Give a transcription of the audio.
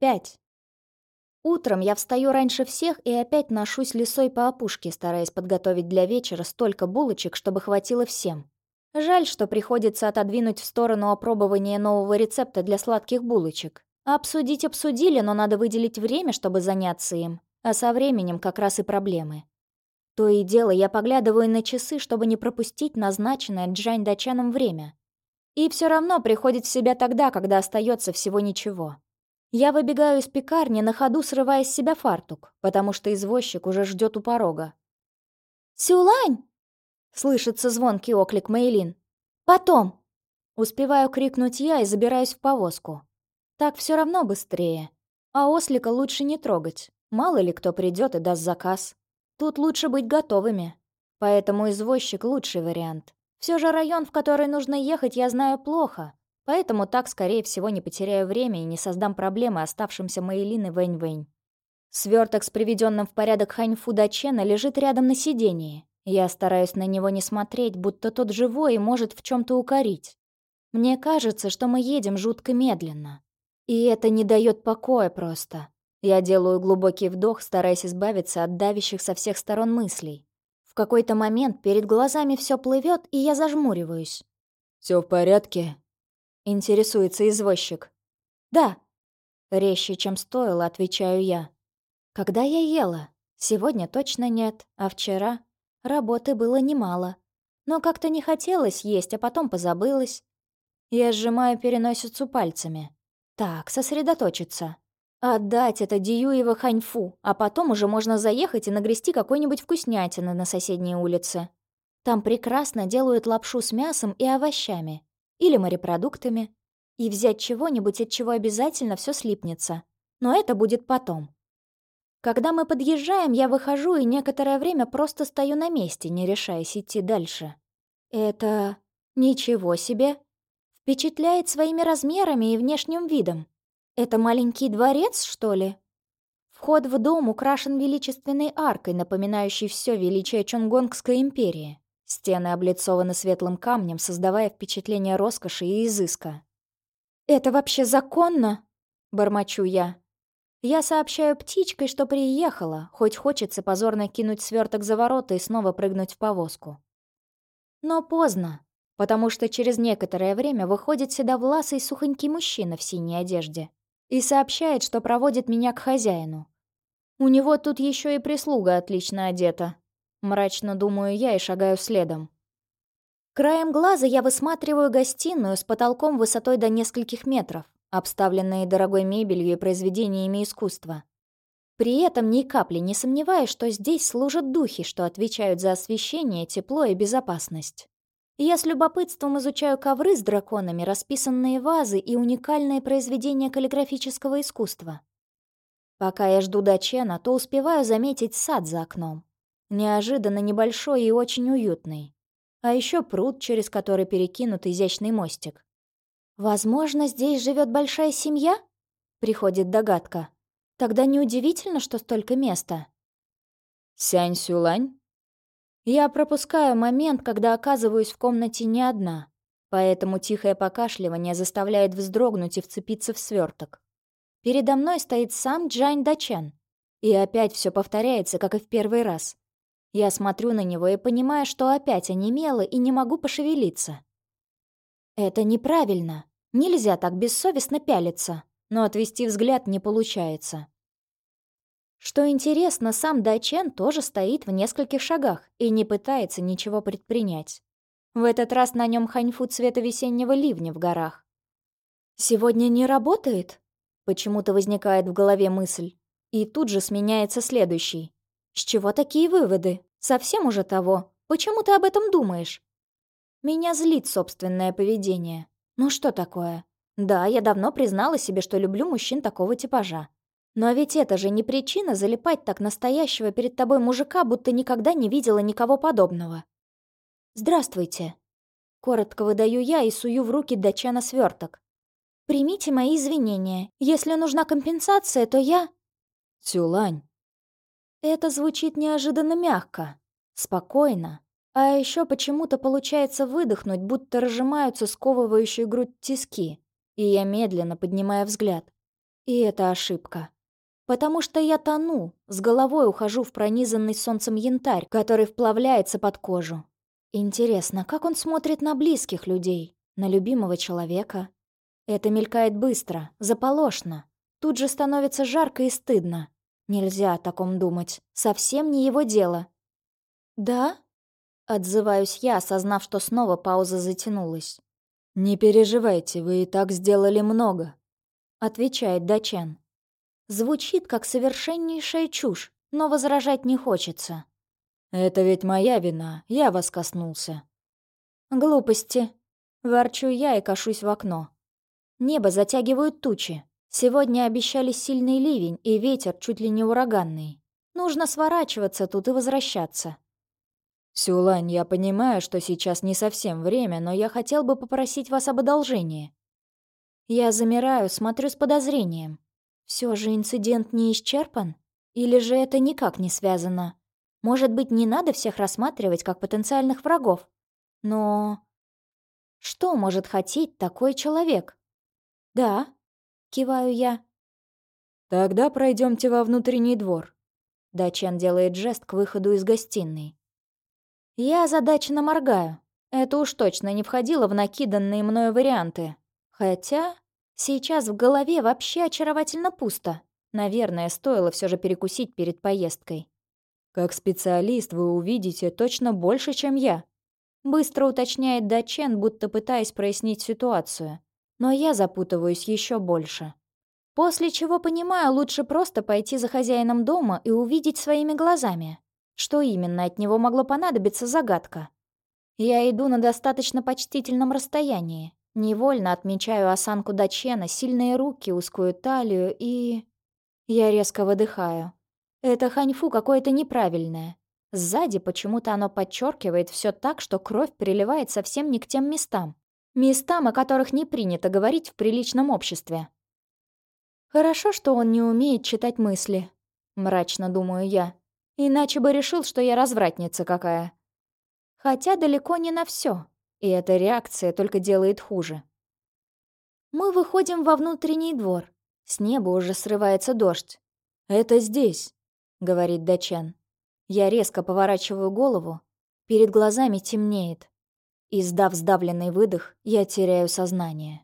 Пять. Утром я встаю раньше всех и опять ношусь лесой по опушке, стараясь подготовить для вечера столько булочек, чтобы хватило всем. Жаль, что приходится отодвинуть в сторону опробования нового рецепта для сладких булочек. Обсудить обсудили, но надо выделить время, чтобы заняться им. А со временем как раз и проблемы. То и дело я поглядываю на часы, чтобы не пропустить назначенное Джань Дачаном время. И все равно приходит в себя тогда, когда остается всего ничего. Я выбегаю из пекарни, на ходу срывая с себя фартук, потому что извозчик уже ждет у порога. «Сюлань!» — слышится звонкий оклик Мейлин. «Потом!» Успеваю крикнуть я и забираюсь в повозку. Так все равно быстрее. А ослика лучше не трогать. Мало ли кто придет и даст заказ. Тут лучше быть готовыми. Поэтому извозчик — лучший вариант. Все же район, в который нужно ехать, я знаю плохо. Поэтому так, скорее всего, не потеряю время и не создам проблемы оставшимся Маэлин и Вэнь-Вэнь. Сверток с приведенным в порядок Ханьфу Дачена лежит рядом на сидении. Я стараюсь на него не смотреть, будто тот живой и может в чем то укорить. Мне кажется, что мы едем жутко медленно. И это не дает покоя просто. Я делаю глубокий вдох, стараясь избавиться от давящих со всех сторон мыслей. В какой-то момент перед глазами все плывет, и я зажмуриваюсь. Все в порядке?» — интересуется извозчик. «Да». Резче, чем стоило, отвечаю я. «Когда я ела? Сегодня точно нет, а вчера? Работы было немало. Но как-то не хотелось есть, а потом позабылась. Я сжимаю переносицу пальцами. Так, сосредоточиться. Отдать это Диюева Ханьфу, а потом уже можно заехать и нагрести какой-нибудь вкуснятины на соседней улице. Там прекрасно делают лапшу с мясом и овощами. Или морепродуктами. И взять чего-нибудь, от чего обязательно все слипнется. Но это будет потом. Когда мы подъезжаем, я выхожу и некоторое время просто стою на месте, не решаясь идти дальше. Это... ничего себе. Впечатляет своими размерами и внешним видом. Это маленький дворец, что ли? Вход в дом украшен величественной аркой, напоминающей все величие Чонгонгской империи. Стены облицованы светлым камнем, создавая впечатление роскоши и изыска. «Это вообще законно?» — бормочу я. Я сообщаю птичкой, что приехала, хоть хочется позорно кинуть сверток за ворота и снова прыгнуть в повозку. Но поздно, потому что через некоторое время выходит седовласый сухонький мужчина в синей одежде и сообщает, что проводит меня к хозяину. У него тут еще и прислуга отлично одета. Мрачно думаю я и шагаю следом. Краем глаза я высматриваю гостиную с потолком высотой до нескольких метров, обставленные дорогой мебелью и произведениями искусства. При этом ни капли не сомневаюсь, что здесь служат духи, что отвечают за освещение, тепло и безопасность. Я с любопытством изучаю ковры с драконами, расписанные вазы и уникальные произведения каллиграфического искусства. Пока я жду Дачена, то успеваю заметить сад за окном. Неожиданно небольшой и очень уютный. А еще пруд, через который перекинут изящный мостик. «Возможно, здесь живет большая семья?» — приходит догадка. «Тогда неудивительно, что столько места». «Сянь Сюлань?» Я пропускаю момент, когда оказываюсь в комнате не одна, поэтому тихое покашливание заставляет вздрогнуть и вцепиться в сверток. Передо мной стоит сам Джань Дачен, и опять все повторяется, как и в первый раз. Я смотрю на него и понимаю, что опять онемела и не могу пошевелиться. Это неправильно. Нельзя так бессовестно пялиться, но отвести взгляд не получается. Что интересно, сам Дачен тоже стоит в нескольких шагах и не пытается ничего предпринять. В этот раз на нем ханьфу цвета весеннего ливня в горах. «Сегодня не работает?» Почему-то возникает в голове мысль. И тут же сменяется следующий. «С чего такие выводы? Совсем уже того? Почему ты об этом думаешь?» Меня злит собственное поведение. Ну что такое? Да, я давно признала себе, что люблю мужчин такого типажа. Но ведь это же не причина залипать так настоящего перед тобой мужика, будто никогда не видела никого подобного. «Здравствуйте». Коротко выдаю я и сую в руки датчана сверток. «Примите мои извинения. Если нужна компенсация, то я...» «Тюлань». Это звучит неожиданно мягко, спокойно. А еще почему-то получается выдохнуть, будто разжимаются сковывающие грудь тиски. И я медленно поднимаю взгляд. И это ошибка. Потому что я тону, с головой ухожу в пронизанный солнцем янтарь, который вплавляется под кожу. Интересно, как он смотрит на близких людей, на любимого человека? Это мелькает быстро, заполошно. Тут же становится жарко и стыдно. Нельзя о таком думать. Совсем не его дело. «Да?» Отзываюсь я, осознав, что снова пауза затянулась. «Не переживайте, вы и так сделали много», — отвечает Дачен. Звучит как совершеннейшая чушь, но возражать не хочется. «Это ведь моя вина, я вас коснулся». «Глупости». Ворчу я и кашусь в окно. Небо затягивают тучи. Сегодня обещали сильный ливень и ветер чуть ли не ураганный. Нужно сворачиваться тут и возвращаться. «Сюлань, я понимаю, что сейчас не совсем время, но я хотел бы попросить вас об одолжении». Я замираю, смотрю с подозрением. Все же инцидент не исчерпан? Или же это никак не связано? Может быть, не надо всех рассматривать как потенциальных врагов? Но... Что может хотеть такой человек? Да, киваю я. Тогда пройдемте во внутренний двор. Дачен делает жест к выходу из гостиной. Я озадаченно моргаю. Это уж точно не входило в накиданные мною варианты. Хотя Сейчас в голове вообще очаровательно пусто. Наверное, стоило все же перекусить перед поездкой. «Как специалист вы увидите точно больше, чем я», быстро уточняет Дачен, будто пытаясь прояснить ситуацию. Но я запутываюсь еще больше. После чего понимаю, лучше просто пойти за хозяином дома и увидеть своими глазами. Что именно от него могло понадобиться, загадка. Я иду на достаточно почтительном расстоянии. Невольно отмечаю осанку Дачена, сильные руки, узкую талию и... Я резко выдыхаю. Это ханьфу какое-то неправильное. Сзади почему-то оно подчеркивает все так, что кровь приливает совсем не к тем местам. Местам, о которых не принято говорить в приличном обществе. Хорошо, что он не умеет читать мысли. Мрачно думаю я. Иначе бы решил, что я развратница какая. Хотя далеко не на все. И эта реакция только делает хуже. Мы выходим во внутренний двор. С неба уже срывается дождь. «Это здесь», — говорит Дачан. Я резко поворачиваю голову. Перед глазами темнеет. Издав сдавленный выдох, я теряю сознание.